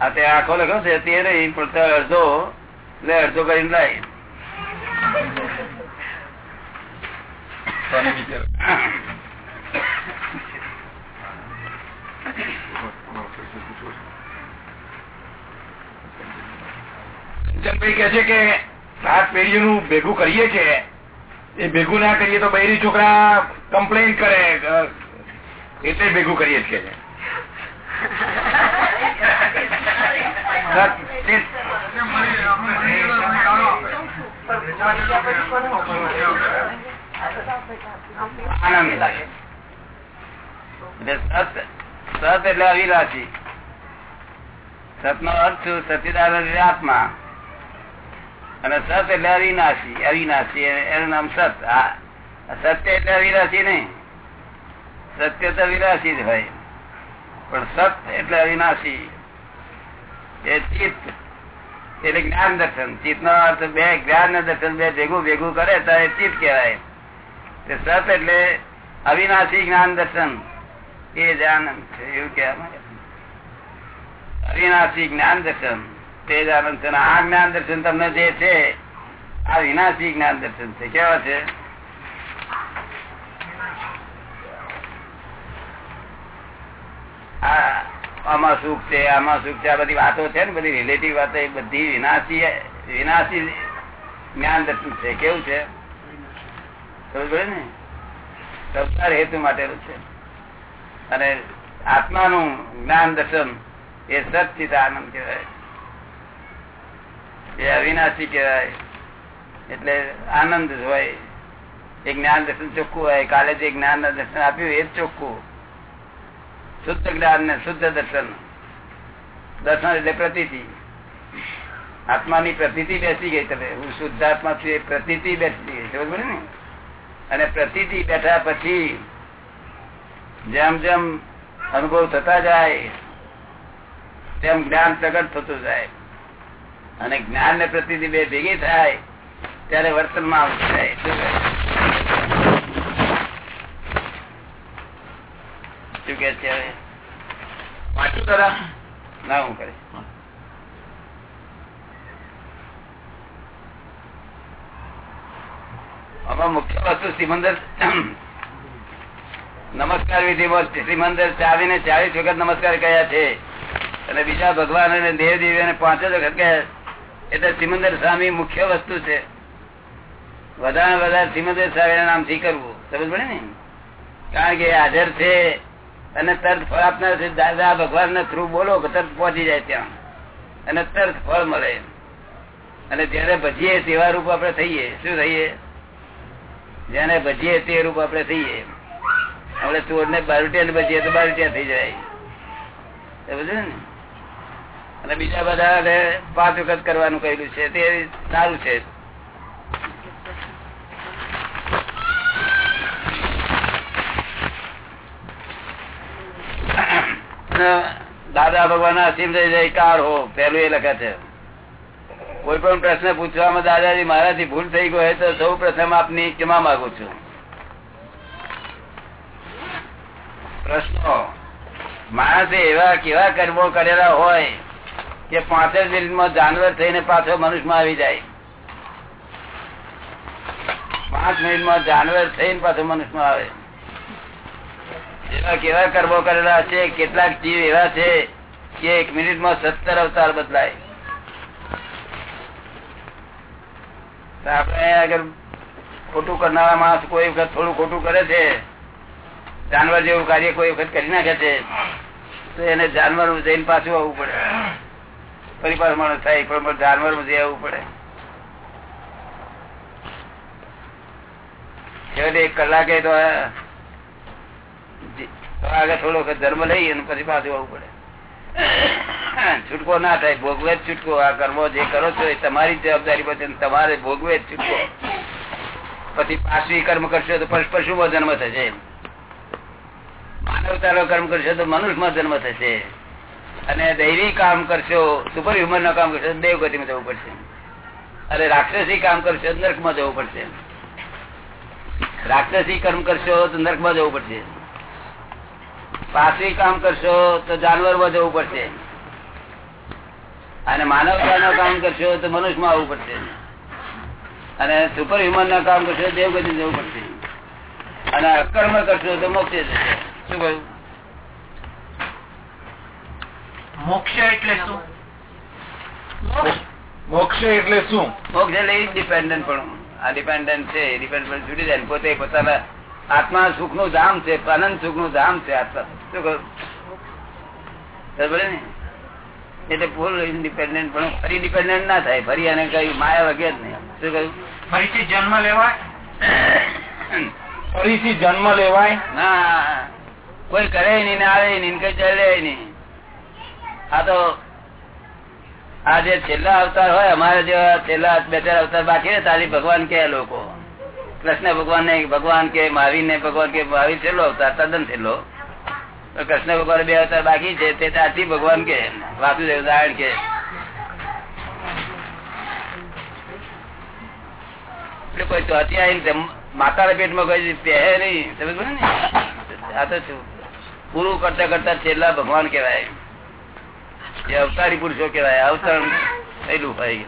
આ તે આખો લખ્યો છે તે નહીં પણ અડધો એટલે અડધો કરીને લાય કે છે કે સાત પેઢીઓનું ભેગું કરીએ છીએ એ ભેગું ના કરીએ તો બૈરી છોકરા કમ્પ્લેન કરે એટલે ભેગું કરીએ છે કે છે. આનંદ લાગે એટલે સત સત નો અર્થ શું? આત્મા અને સત એટલે અવિનાશી અવિનાશી એનું નામ સત સત્ય એટલે અવિનાશી નહીં સત્ય તો વિનાશી જ હોય પણ સત એટલે અવિનાશી એટલે જ્ઞાન દર્શન. ચિત્ત નો અર્થ બે, જ્ઞાન દર્શન બે ભેગું ભેગું કરે તો એ ચિત્ત કહેવાય. સત એટલે અવિનાશી જ્ઞાન દર્શન. એ આનંદ છે, એવું કહેવામાં અવિનાશી જ્ઞાન દર્શન. તે જ આનંદ છે. આ જ્ઞાન દર્શન તમને જે છે, આ વિનાશી જ્ઞાન દર્શન છે. કેવા છે? આ આમાં સુખ છે, આમાં સુખ છે, આ બધી વાતો છે ને, બધી રિલેટિવ વાતો, એ બધી વિનાશી વિનાશી જ્ઞાન દર્શન છે. કેવું છે? સમજ ને? સંસાર હેતુ માટેનું છે. અને આત્માનું જ્ઞાન દર્શન એ સચિત આનંદ કહેવાય. એ અવિનાશી કહેવાય. એટલે આનંદ હોય. એ જ્ઞાન દર્શન ચોખ્ખું હોય. કાલે જે જ્ઞાન દર્શન આપ્યું એ ચોખ્ખું. શુદ્ધ જ્ઞાન ને શુદ્ધ દર્શન. દર્શન એટલે પ્રતીતિ. આત્માની પ્રતીતિ બેસી ગઈ તમે. હું શુદ્ધ આત્મા છું એ પ્રતીતિ બેસી ગઈ. સમજ ને? અને પ્રતીતિ બેઠા પછી જેમ જેમ અનુભવ થતા જાય, તેમ જ્ઞાન પ્રગટ થતું જાય. અને જ્ઞાન ને પ્રતિનિધિ બે ભેગી થાય, ત્યારે વર્તનમાં આવતું થાય શું કે છે વાંચું દાદા ના હું કરે આમાં મુખ્ય વસ્તુ સિમંદર નમસ્કાર વિધિમાં સિમંદર ચાવીને ચાલીસ વખત નમસ્કાર કયા છે. અને બીજા ભગવાન અને દેવદેવી અને પાંચ જ વખત કયા એટલે સિમંદર સ્વામી મુખ્ય વસ્તુ છે. વધારે વધારે સિમંદર સ્વામી નામથી કરવું. સમજ પડે ને? કારણ કે હાજર છે. અને તરત ફળ આપનાર છે દાદા ભગવાન ને થ્રુ બોલો તરત પહોંચી જાય ત્યાં. અને તરત ફળ મળે. અને જયારે ભજીએ તેવા રૂપ આપણે થઈએ, શું થઈએ? જેને ભજીએ તે રૂપ આપણે થઈએ. આપણે ચોર ને બારutiયા ને ભજીએ તો બારutiયા થઈ જાય. ને? અને બીજા બધા પાંચ વખત કરવાનું કહેલું છે. તે સારું છે. દાદા ભગવાન અસીમ જયકાર હો પેલું એ લખે છે. કોઈ પણ પ્રશ્ન પૂછવામાં દાદાજી મારાથી ભૂલ થઈ ગયો તો સૌ પ્રથમ આપની ક્ષમા માંગુ છું. પ્રશ્નો. માણસે એવા કેવા કર્મો કરેલા હોય કે પાંચ જ મિનિટમાં જાનવર થઈને પાછો મનુષ્યમાં આવી જાય. પાંચ મિનિટમાં જાનવર થઈને પાછો મનુષ્યમાં આવે. એવા કેવા કર્મો કરેલા છે, કેટલાક જીવ એવા છે કે એક મિનિટમાં સત્તર અવતાર બદલાય. આપણે આગળ ખોટું કરનારા માણસ કોઈ વખત થોડું ખોટું કરે છે, જાનવર જેવું કાર્ય કોઈ વખત કરી નાખે છે, તો એને જાનવર જઈને પાછું આવવું પડે. ફરી પાછું માણસ થાય, પણ જાનવર જઈ આવવું પડે. છેવટે એક કલાકે તો આગળ થોડો ધર્મ લઈ અને પછી પાછું આવવું પડે. છૂટકો ના થાય, ભોગવે જ છૂટકો. આ કર્મો જે કરો છો એ તમારી જવાબદારી પછી તમારે ભોગવે જ છૂટકો. પછી પાછવી કર્મ કરશો તો પશુમાં જન્મ થશે માનવતાનો કર્મ કરશો તો મનુષ્યમાં જન્મ થશે. અને દૈવી કામ કરશો સુપર હ્યુમનનું કામ કરશો દેવ ગતિમાં જવું પડશે. અને રાક્ષસી કામ કરશો નર્કમાં જવું પડશે. રાક્ષસી કર્મ કરશો તો નર્કમાં જવું પડશે. પાછવી કામ કરશો તો જાનવરમાં જવું પડશે. અને માનવતાનું કામ કરશો તો મનુષ્યમાં આવવું પડશે. અને સુપર હ્યુમન ના કામ કરશો દેવગતિ જવું પડશે. અને અકર્મ કરશો તો મોક્ષે જશે. શું કહ્યું? મોક્ષ એટલે શું? મોક્ષ. એટલે શું? મોક્ષ એટલે ડિપેન્ડન્ટ પણ. આ ડિપેન્ડન્ટ છે ડિપેન્ડન્ટ છૂટી જાય પોતે પોતાના આત્મા સુખનું ધામ છે અનંત સુખનું ધામ છે આત્મા. એટલે ફૂલ ઇન્ડિપેન્ડન્ટ પણ ફરી ડિપેન્ડન્ટ ના થાય. ફરી અને કઈ માયા વગે જ નહીં. શું કહ્યું? ફરીથી જન્મ લેવાય? ફરીથી જન્મ લેવાય? ના. કોઈ કરે નહીં ને આવે નહીં કઈ ચાલે નહીં. આ તો આ જે છેલ્લા અવતાર હોય અમારે જેવા છેલ્લા બે ચાર અવતાર બાકી ને તારી ભગવાન કે લોકો. કૃષ્ણ ભગવાન ને ભગવાન કે મહાવીર ને ભગવાન કે મહાવીર છેલ્લો અવતાર તદ્દન છેલ્લો. કૃષ્ણ ભગવાન બે અવતાર બાકી છે, તે ત્યાંથી ભગવાન કે, વાસુદેવ નારાયણ કે. કોઈ ચોથી આવીને માતાના પેટમાં કોઈ પહે નહીં, તમે કહો ને આ તો પૂરું કરતા કરતા છેલ્લા ભગવાન કેવાય એ અવતારી પુરુષો કેવાય અવતરણ થયેલું હોય.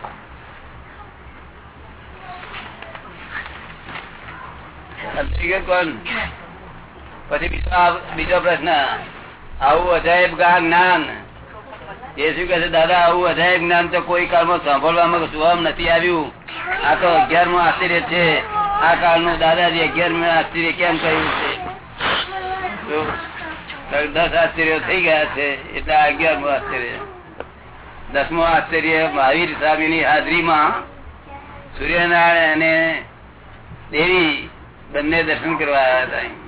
કોણ? પછી બીજો પ્રશ્ન. આવું અજાયબ જ્ઞાન. એ શું કે છે, દાદા, આવું અજાયબ જ્ઞાન તો કોઈ કાળમાં સાંભળવામાં સુવામ નથી આવ્યું. આ તો અગિયારમાં આશ્ચર્ય છે. આ કાળનું દાદાજી અગિયારમાં આશ્ચર્ય કેમ કહ્યું છે? દસ આશ્ચર્ય થઈ ગયા છે, એટલે અગિયાર મો આશ્ચર્ય. દસમો આશ્ચર્ય, મહાવીર સ્વામી ની હાજરીમાં સૂર્યનારાયણ અને દેવી બંને દર્શન કરવા આવ્યા હતા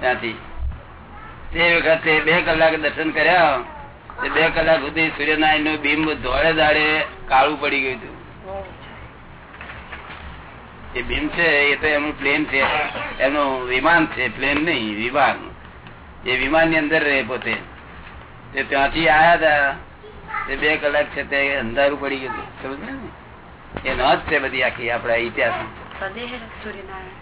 ત્યાંથી. તે વખતે બે કલાક દર્શન કર્યા. તે બે કલાક સુધી સૂર્યનારાયણનું બિંબ ધોળે દાડે કાળું પડી ગયું હતું. એ બિંબ છે, એ તો એમનું પ્લેન છે. એમનું વિમાન છે, પ્લેન નહીં, વિમાન. એ વિમાનની અંદર રહે પોતે. તે ત્યાંથી આયા હતા તે બે કલાક છે તે અંધારું પડી ગયું સમજ ને? એ નોંધ છે બધી આખી આપડા ઇતિહાસ સૂર્યનારાયણ.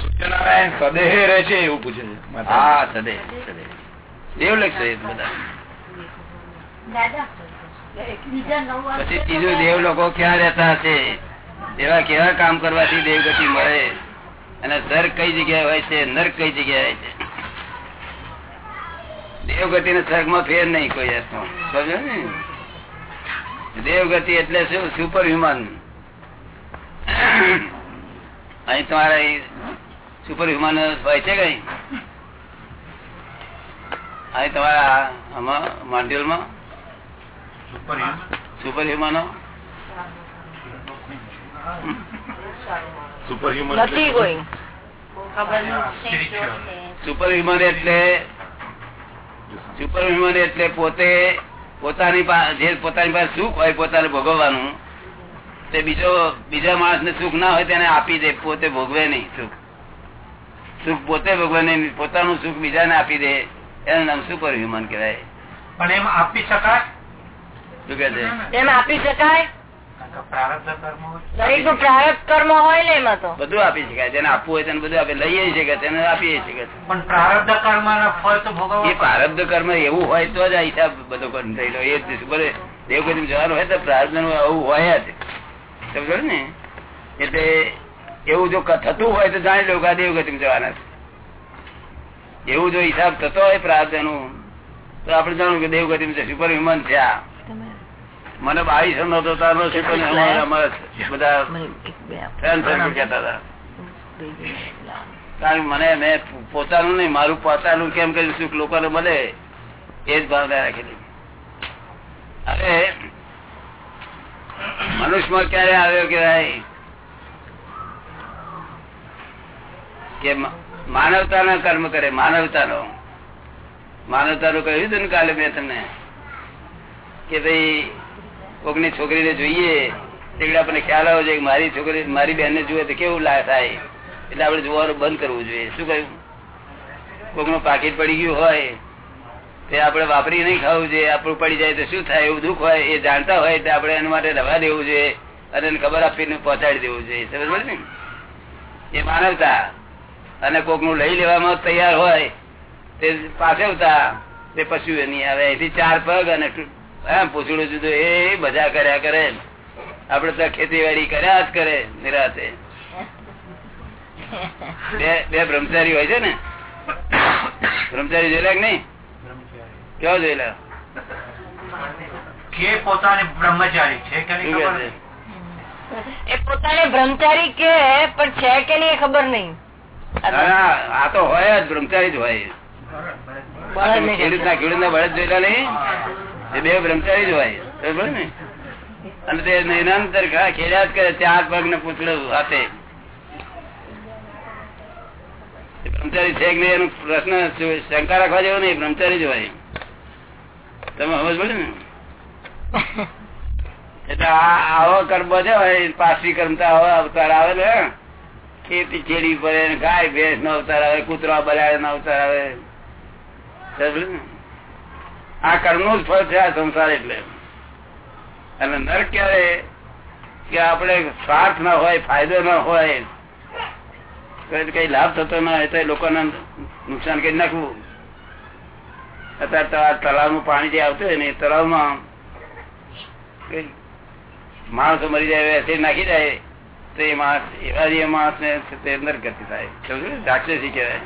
સૂર્યનારાયણ સદેહે રહે છે એવું પૂછે છે હા સદે સદે એવું લખશે બધા. પછી ત્રીજું દેવ લોકો ક્યાં રહેતા હશે? એવા કેવા કામ કરવાથી દેવગતિ મળે? અને સ્વર્ગ કઈ જગ્યાએ હોય છે? નર્ક કઈ જગ્યાએ હોય છે? દેવગતિ ને સ્વર્ગમાં ફેર નહીં કોઈ જાતનો સમજો ને? દેવગતિ એટલે શું? સુપર હ્યુમન અહીં તમારે સુપર હ્યુમન હોય છે કઈ? અહીં તમારા આમાં મોડ્યુલમાં? સુપર હ્યુમનો સુપર હ્યુમન સુપર એટલે સુપર હ્યુમન એટલે પોતે પોતાની જે પોતાની પાસે સુખ હોય પોતાને ભોગવવાનું. તે બીજો બીજા માણસ ને સુખ ના હોય તેને આપી દે પોતે ભોગવે નહીં સુખ. સુખ પોતે ભગવાન પોતાનું સુખ બીજાને આપી દે એનું નામ સુપર હ્યુમન કહેવાય. પણ એમ આપી શકાય? શું કે છે? એમ આપી શકાય? પ્રારબ્ધ કર્મ હોય. દરેકનું પ્રારબ્ધ કર્મ હોય ને એમાં તો. બધું આપી શકાય. જેને આપવું હોય તેને બધું આપે લઈએ શકે તેને આપીએ શકે પણ પ્રારબ્ધ કર્મ ફળ તો ભોગવવા પ્રારબ્ધ કર્મ એવું હોય તો જ આ હિસાબ બધો કર્મ થયેલો એ જ બોલે દેવગતિ જવાનું હોય તો પ્રારબ્ધનું આવું હોય જ. સમજો ને? એટલે એવું જો થતું હોય તો જાણી લો કે આ દેવ ગતિ જવાના છે. એવું જો હિસાબ થતો હોય પ્રારબ્ધનું તો આપણે જાણવું કે દેવ ગતિ સુપર પર વિમાન થયા મને બાવીસ નતો તારનો છે પણ અમારા- અમારા બધા ફ્રેન્ડ સર્કલ કહેતા હતા. કારણ મને મેં પોતાનું નહીં મારું પોતાનું કેમ કર્યું? સુખ લોકોને મળે એ જ ભાવના રાખેલી. અરે મનુષ્યમાં ક્યારે આવ્યો કેવાય કે માનવતાના કર્મ કરે, માનવતાનો. માનવતાનું કહ્યું હતું ને કાલે મેં તમને કે ભાઈ, કોકની છોકરીને જોઈએ એટલે આપણને ખ્યાલ આવે છે કે મારી છોકરી, મારી બેનને જુએ તો કેવું લા થાય. એટલે આપણે જોવાનું બંધ કરવું જોઈએ. શું કહ્યું? કોકનું પાકીટ પડી ગયું હોય, તે આપણે વાપરી નહીં ખાવું જોઈએ. આપણું પડી જાય તો શું થાય? એવું દુઃખ હોય, એ જાણતા હોય તો આપણે એના માટે રવા દેવું જોઈએ અને ખબર આપીને પહોંચાડી દેવું જોઈએ. સમજ ને? એ માનવતા. અને કોકનું લઈ લેવામાં તૈયાર હોય તે પાછળતા તે પશુ એની આવે. એથી ચાર પગ અને પૂછડું જુદું એ બધા કર્યા કરે આપડે તો ખેતીવાડી કર્યા જ કરે નિરાતે. બે બ્રહ્મચારી હોય છે ને? બ્રહ્મચારી જોયેલા કે નહીં? કેવા જોયેલા? કે પોતાને બ્રહ્મચારી છે કે પોતાને બ્રહ્મચારી કે પણ છે કે નહીં એ ખબર નહીં. આ તો હોય જ બ્રહ્મચારી જ હોય. ખેડૂત ના ખેડૂત ના બળદ જોયેલા નહીં. એ બે બ્રહ્મચારી જ હોય. બરોબર ને? અને તે નિરંતર ખેડ્યા જ કરે ચાર પગ ને પૂછડું હાથે બ્રહ્મચારી છે કે એનો પ્રશ્ન શંકા રાખવા જેવો નહીં બ્રહ્મચારી જ હોય. તમે સમજ પડે ને? એટલે આ આવો કર્મ છે પાછી કર્મતા આવા અવતાર આવે ને. ખેતી ચેડી પડે ગાય ભેંસ નો અવતાર આવે, કૂતરા બલાડ નો અવતાર આવે. આ કર્મનું જ ફળ છે આ સંસાર એટલે. અને નર ક્યારે કે આપણે સ્વાર્થ ના હોય, ફાયદો ના હોય, કઈ લાભ થતો ના હોય, તો લોકોને નુકસાન કરી નાખવું. અત્યારે તળાવનું પાણી જે આવતું હોય ને તળાવમાં માણસો મરી જાય નાખી જાય તો એ માણસ, એવા જે માણસ ને તે અંદર ગતિ થાય. સમજ્યું? રાક્ષસી કહેવાય.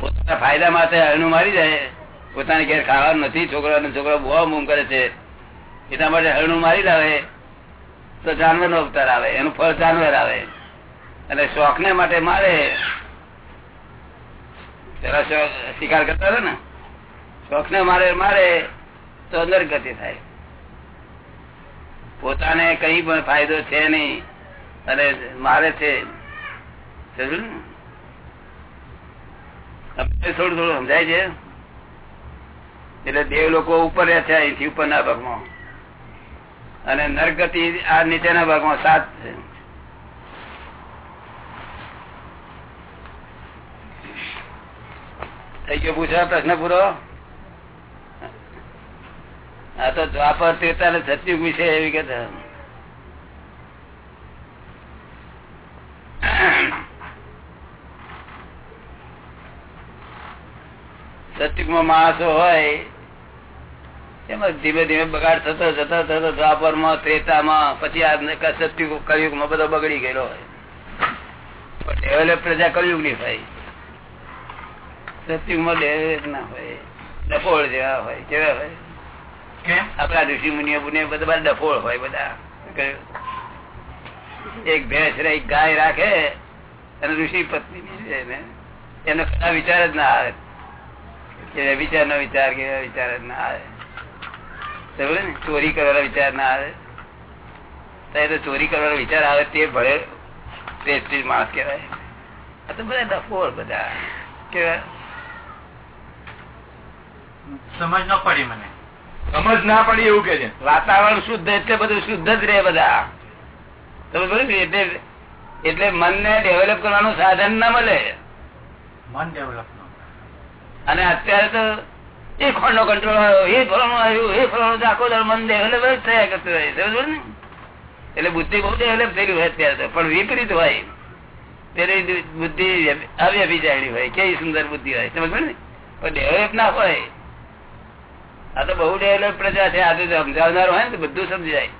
પોતાના ફાયદા માટે હરણું મારી જાય પોતાની ઘેર ખાવાનું નથી. છોકરા છોકરા બહુ બૂમ કરે છે. એટલા માટે હરણું મારી લાવે. તો જાનવર નો અવતાર આવે. એનું ફળ જાનવર આવે. અને શોખ ને માટે મારે. પેલા શિકાર કરતા હતા ને? શોખ ને મારે મારે, તો અંદર ગતિ થાય. પોતાને કઈ પણ ફાયદો છે નહીં. અને મારે છે. થોડું થોડું સમજાય છે? એટલે દેવ લોકો ઉપર રહે છે અહીંથી ઉપરના ભાગમાં. અને નરગતિ આ નીચેના ભાગમાં સાત છે. થઈ ગયો પૂછવા પ્રશ્ન પૂરો? આ તો દ્વાપર ને સત્યુગ વિશે એવી કે સત્યુગમાં માણસો હોય, એમાં ધીમે ધીમે બગાડ થતો જતો થતો દ્વાપરમાં ત્રેતામાં, પછી આ સત્યુગમાં બધો બગડી ગયેલો હોય. પ્રજા કળિયુગની થાય સત્યુગમાં ડેવલપ ના હોય. ડફોળ જેવા હોય, કેવા હોય? આપડા ઋષિ મુનિઓ બધા ડફોળ હોય બધા. એક ભેંસ રે ગાય રાખે અને ઋષિ પત્ની એનો કદાચ વિચાર જ ના આવે. વિચાર નો વિચાર કે વિચાર જ ના આવે. ચોરી કરવાનો વિચાર ના આવે. તો તો ચોરી કરવાનો વિચાર આવે તે ભળે પ્રેસ્ટીજ માણસ કહેવાય. આ તો બધા ડફોળ બધા. કેવા સમજ ન પડી મને. સમજ ના પડી એવું કે છે. વાતાવરણ શુદ્ધ એટલે બધું શુદ્ધ જ રહે બધા. તમે બોલું એટલે એટલે મનને ડેવલપ કરવાનું સાધન ના મળે. મન ડેવલપ અને અત્યારે તો એ ખોંડ નો કંટ્રોલ આવ્યો એ ફલાણું આવ્યું એ ફલાણું આખો દર મન ડેવલપ થયા કરતું હોય. સમજ ને? એટલે બુદ્ધિ બહુ ડેવલપ થયેલી હોય અત્યારે તો પણ વિપરીત હોય. પેલી બુદ્ધિ અવ્યભિચારી હોય કેવી સુંદર બુદ્ધિ હોય. સમજ ને? પણ ડેવલપ ના હોય. આ તો બહુ ડેવલપ પ્રજા છે. આ તો હોય ને બધું સમજી જાય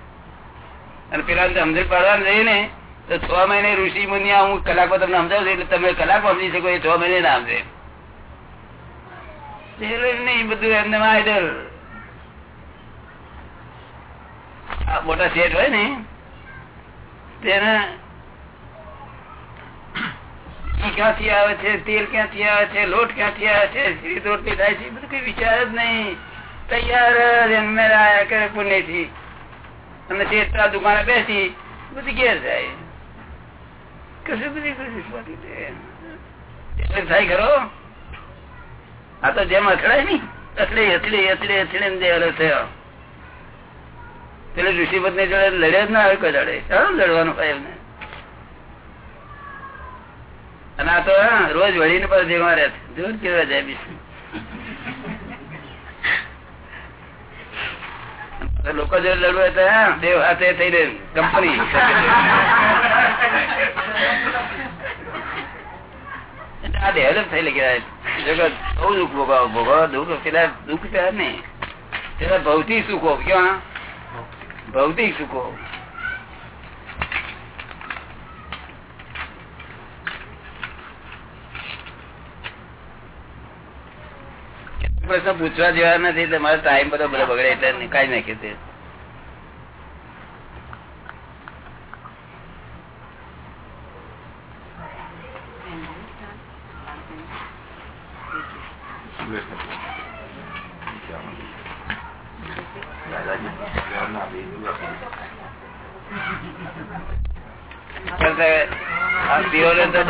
અને પેલા સમજણ પાડવાનું જઈએ ને, તો છ મહિને ઋષિ મુનિયા હું કલાકમાં તમને સમજાવું એટલે તમે કલાક સમજી શકો એ છ મહિને ના સમજે નહીં, બધું એમને આઈડલ મોટા શેઠ હોય ને, તેને ક્યાંથી આવે છે, તેલ ક્યાંથી આવે છે, લોટ ક્યાંથી આવે છે રોટલી થાય છે બધું કઈ વિચાર જ નહીં. તૈયાર જ એમને આયા કરે પુણ્યથી અને શેઠ દુકાને બેસી બધી ઘેર જાય. કશું બધી થાય ખરો? આ તો જેમ અથડાય ને. અથડી અથડી અથડી અથડી જે થયો. પેલે ઋષિપત ને જોડે લડ્યા જ ના આવે કોઈ લડે સારું લડવાનું હોય એમને. અને આ તો રોજ વળીને પર જેવા રહે જોર કેવા જાય બી લોકો જો લડવું તો દેવ હાથે થઈ રહે કંપની આ ડેવલપ થઈ જગત બહુ દુઃખ ભોગવો ભોગવો, દુઃખ પેલા દુઃખ છે નહીં ભૌતિક સુખો, ક્યાં ભૌતિક સુખો. પ્રશ્ન પૂછવા જેવા નથી તમારો ટાઈમ બધો બધો બગડે એટલે કઈ નાખે તે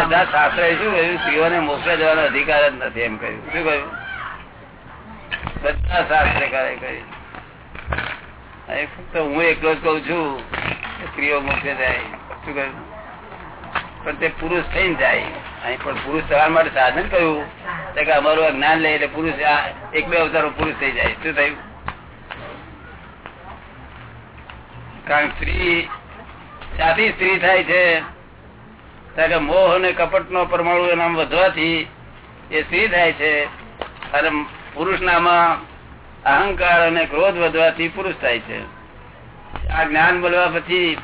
બધા શાસ્ત્ર શું કહ્યું? સ્ત્રીઓને મોકલે જવાનો અધિકાર જ નથી એમ કહ્યું. શું કહ્યું? બધા શાસ્ત્રકારે કરી. ફક્ત હું એકલો જ કઉ છું સ્ત્રીઓ મોકલે જાય. શું કહ્યું? પણ તે પુરુષ થઈને જાય. અહીં પણ પુરુષ થવા માટે સાધન કહ્યું. કે અમારું જ્ઞાન લે એટલે પુરુષ એક બે અવતારો પુરુષ થઈ જાય. શું થયું? કારણ સ્ત્રી સાથી સ્ત્રી થાય છે કે મોહ અને કપટ નો પરમાણુ એના વધવાથી એ સ્ત્રી થાય છે. અને પુરુષ અહંકાર અને ક્રોધ વધવાથી પુરુષ થાય છે. આ જ્ઞાન બોલવા પછી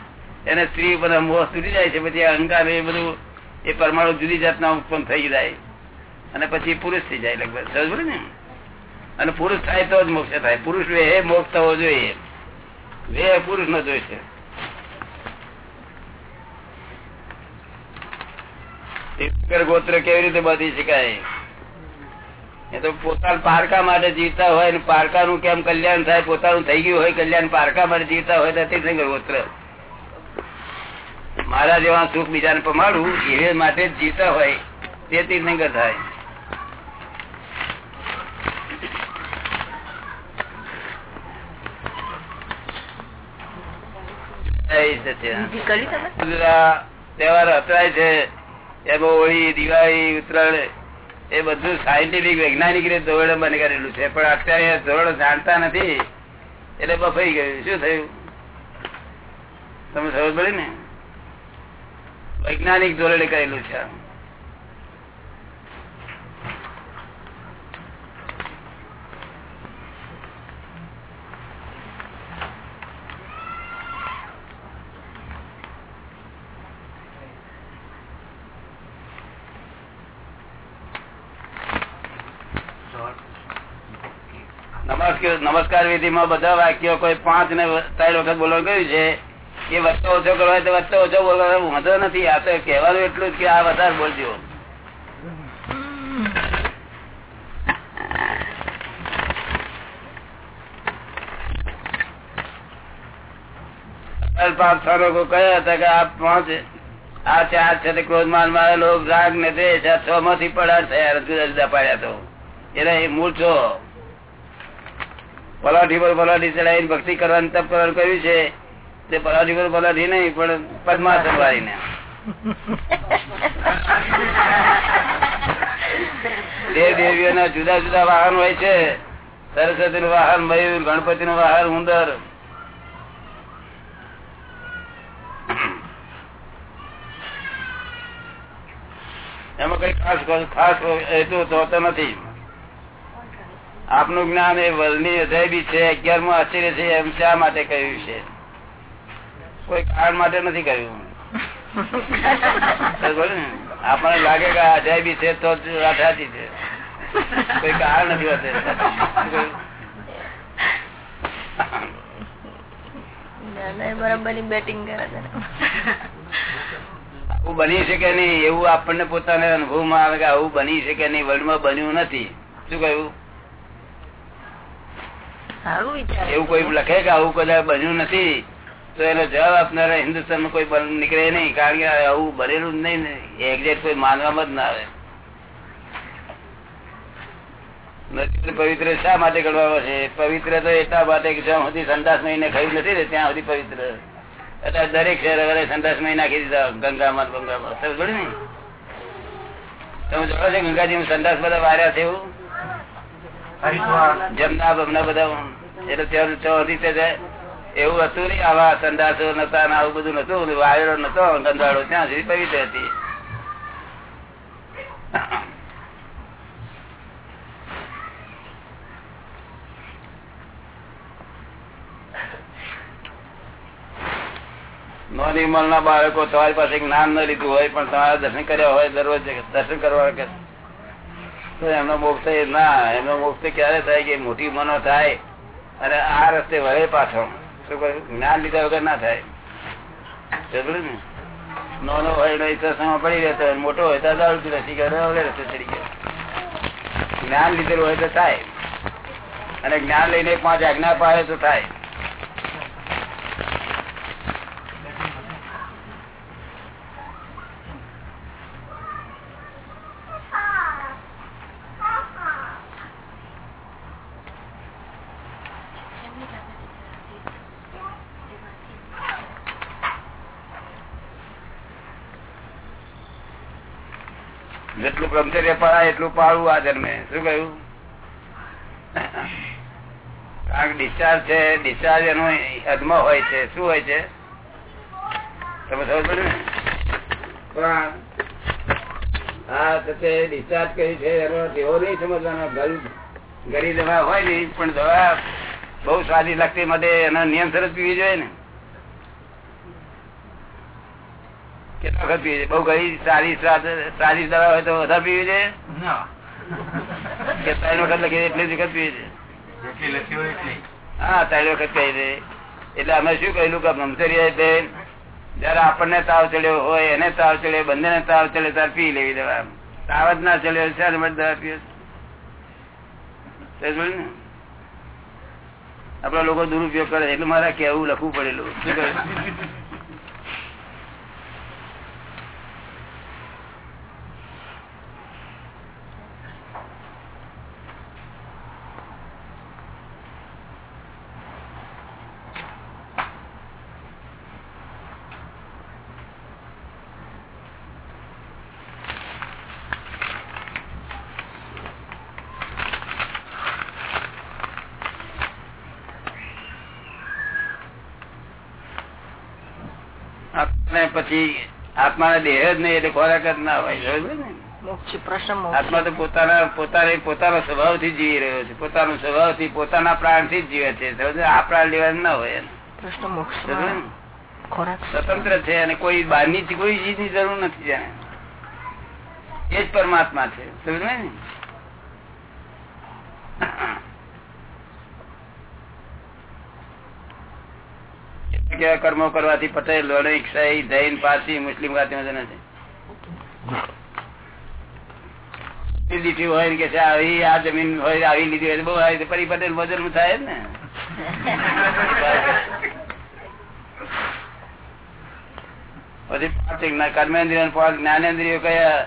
એને સ્ત્રી બધા મોહ સુધી જાય છે, પછી અહંકાર એ બધું, એ પરમાણુ જુદી જાતના ઉત્પન્ન થઈ જાય અને પછી પુરુષ થઈ જાય લગભગ. ને? અને પુરુષ થાય તો જ મોક્ષ થાય. પુરુષ વે મોક્ષ થવો જોઈએ. વે પુરુષ નો જોઈશે ગોત્ર કેવી રીતે બાંધી શકાય? એ તો પોતાના પારકા માટે જીવતા હોય ને પારકા નું કેમ કલ્યાણ થાય? પોતાનું થઈ ગયું હોય કલ્યાણ પારકા માટે જીવતા હોય તીર્થંકર મારા જેવા સુખ બીજાને પમાડું એ માટે જીવતા હોય તે તીર્થંકર થાય તહેવાર અથડાય છે. એમાં હોળી દિવાળી ઉત્તરાયણ એ બધું સાયન્ટિફિક વૈજ્ઞાનિક રીતે ધોરણ બની કરેલું છે, પણ અત્યારે ધોરણ જાણતા નથી. એટલે બફાઈ ગયું. શું થયું? તમે સમજ પડી ને? વૈજ્ઞાનિક ધોરણે કરેલું છે. નમસ્કાર વિધિ માં બધા વાક્યો કોઈ પાંચ ને ત્રણ વખત બોલવાનું કહ્યું છે, એ વચ્ચે ઓછો કરવા તો વચ્ચે ઓછો બોલવાનો વાંધો નથી. આ તો કહેવાનું એટલું જ કે આ વધારે બોલજો. પાંચ છ લોકો કયા હતા કે આ પાંચ, આ ચાર છે તે ક્રોધ માન મારે લોક રાગ ને આ છ માંથી પડાર થયા જુદા જુદા પાડ્યા તો. એટલે મૂળ છો પલાઠી પર પલાઠી ચડાવીને ભક્તિ કરવાનું તપ કરવાનું કહ્યું છે. તે પલાઠી પર પલાઠી નહીં, પણ પદ્માસન વાળીને દેવ જુદા જુદા વાહન હોય છે. સરસ્વતી નું વાહન, મયુર ગણપતિ નું વાહન, ઉંદર. એમાં કઈ ખાસ ખાસ હેતુ હોતો નથી. આપનું જ્ઞાન એ વર્ણની અધ્યાય છે અગિયારમું આશ્ચર્ય છે એમ શા માટે કહ્યું છે? કોઈ કારણ માટે નથી કહ્યું. આપણને લાગે કે અધ્યાય છે તો વાત સાચી છે. કોઈ કારણ નથી હોતે. બરાબર બેટિંગ કરે આવું બની શકે નહીં એવું આપણને પોતાને અનુભવમાં આવે કે આવું બની શકે નહીં વર્લ્ડમાં બન્યું નથી. શું કહ્યું? એવું કોઈ લખે કે આવું કદાચ બન્યું નથી તો એનો જવાબ આપનારા હિન્દુસ્તાનમાં કોઈ નીકળે નહીં કારણ કે આવું બનેલું જ નહીં ને. એક્ઝેક્ટ કોઈ માનવામાં જ ના આવે. પવિત્ર શા માટે ગણવામાં છે? પવિત્ર તો એટલા માટે કે જ્યાં સુધી સંદાસ મહિને ખાયું નથી ને ત્યાં સુધી પવિત્ર. અત્યારે દરેક શહેર હવે સંદાસ મહી નાખી દીધા ગંગામાં ગંગામાં. સમજ ને તમે જોડો છો ગંગાજી સંદાસ બધા વાર્યા છે એવું? એવું હતું નહીં, આવા સંદાસો નતા આવું બધું નતું. વાયરો નતો ગંધાડો ત્યાં સુધી પવિત્ર હતી. નોની ના બાળકો તમારી પાસે જ્ઞાન ન લીધું હોય, પણ તમારા દર્શન કર્યા હોય, દરરોજ દર્શન કરવા તો એમનો મોક્ષ થાય? ના, એમનો મોક્ષ ક્યારે થાય કે મોટી મનો થાય? અને આ રસ્તે વળે પાછો. જ્ઞાન લીધા વગર ના થાય. ને? નાનો હોય ને સત્સંગમાં પડી રહેતો મોટો હોય તો દારૂ નથી શીખે અવળે રસ્તે ચડી ગયો. જ્ઞાન લીધેલું હોય તો થાય. અને જ્ઞાન લઈને પાંચ આજ્ઞા પાડે તો થાય. જેટલું બ્રહ્મચર્ય પડાય, એટલું પાડવું આ જન્મે. શું કહ્યું? કારણ ડિસ્ચાર્જ છે ડિસ્ચાર્જ એનો હદમાં હોય છે. શું હોય છે? તમે સમજ પડી ને? પણ હા તો તે ડિસ્ચાર્જ કર્યું છે, એનો એવો નહીં સમજવાનો. ગરીબ ગરી દવા હોય નહીં, પણ દવા બહુ સ્વાદી લાગતી માટે એનો નિયમ સરસ પીવી જોઈએ ને કેટલા વખત પીવી બહુ ગરી સારી સારી દવા હોય તો વધારે પીવી છે? કે ત્રણ વખત લખી એટલી જ વખત પીવી છે. હા ત્રણ વખત કહી દે એટલે અમે શું કહેલું કે બ્રહ્મચર્ય બેન જયારે આપણને તાવ ચડ્યો હોય એને તાવ ચડ્યો બંને તાવ ચડે ત્યારે પી લેવી દવા. તાવ જ ના ચડ્યો ત્યારે માટે દવા પીએ ને? આપડા લોકો દુરુપયોગ કરે એટલે મારે કેવું લખવું પડેલું. શું કહ્યું આત્માને પછી આત્માના દેહ જ નહીં એટલે ખોરાક જ ના હોય ને? આત્મા તો પોતાના પોતાને પોતાના સ્વભાવથી જીવી રહ્યો છે. પોતાનો સ્વભાવથી પોતાના પ્રાણથી જીવે છે આપણા આ પ્રાણ લેવાનું ના હોય ને? સ્વતંત્ર છે અને કોઈ બહારની કોઈ કોઈ ચીજની જરૂર નથી જાણે. એ જ પરમાત્મા છે સમજ ને? કેવા કર્મો કરવાથી પટેલ લડાઈ ક્ષય જૈન, પારસી, મુસ્લિમ જાતિમાં છે લીધી હોય કે છે, આવી આ જમીન હોય, આવી લીધી હોય બહુ આવી ફરી પટેલ વજન થાય ને. પછી પાંચ કર્મેન્દ્રિય પાંચ જ્ઞાનેન્દ્રિયો કયા?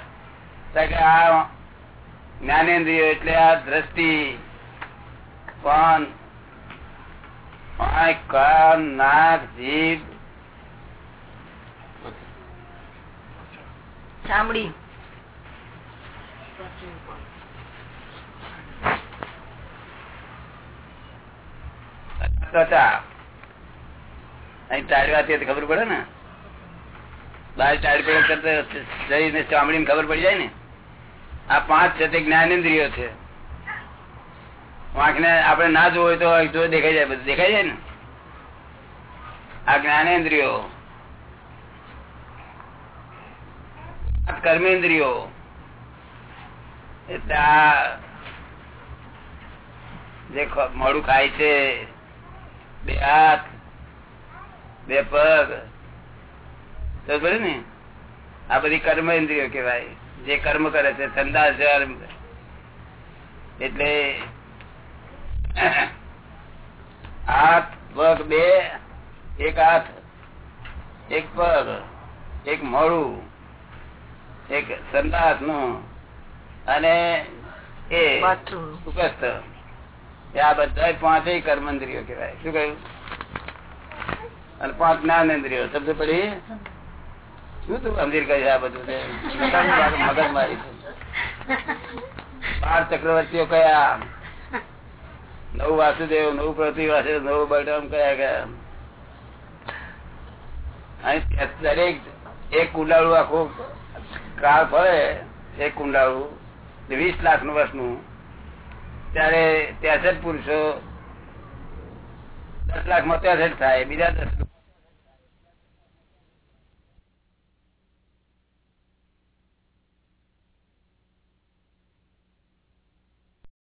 કે આ જ્ઞાનેન્દ્રિયો એટલે આ દ્રષ્ટિ પાન આંખ કાન નાક જીભ? ચામડી. ત્વચા અહીં ટાળવા તે ખબર પડે ને? બહાર ટાળી પડે શરીર ને ચામડી ખબર પડી જાય ને? આ પાંચ છે તે જ્ઞાનેન્દ્રિયો છે. વાંખ ને આપણે ના જોવું તો દેખાઈ જાય, બધું દેખાઈ જાય ને? આ જ્ઞાનેન્દ્રિયો. કર્મેન્દ્રિયો. એટલે આ જે મોડું ખાય છે, બે હાથ, બે પગ ને? આ બધી કર્મ ઇન્દ્રિયો કેવાય જે કર્મ કરે છે સંદાસ. એટલે હાથ પગ બે એક હાથ એક પગ એક મોડું એક સંદાસનું અને એ સુખસ્થ આ બધા પાંચે કર્મેન્દ્રિયો કહેવાય. શું કહ્યું? અને પાંચ જ્ઞાનેન્દ્રિયો. શબ્દ પડી? શું તું સમજી કહે આ બધું મગજ મારી બાર ચક્રવર્તીઓ કયા? નવ વાસુદેવ, નવ પ્રતિ વાસુદેવ, નવ બલરામ કયા અહીં દરેક એક કુંડાળું આખું કાળ ફરે, એક કુંડાળું વીસ લાખનું વર્ષનું. ત્યારે ત્યાસઠ પુરુષો દસ લાખમાં ત્યાસઠ થાય, બીજા દસ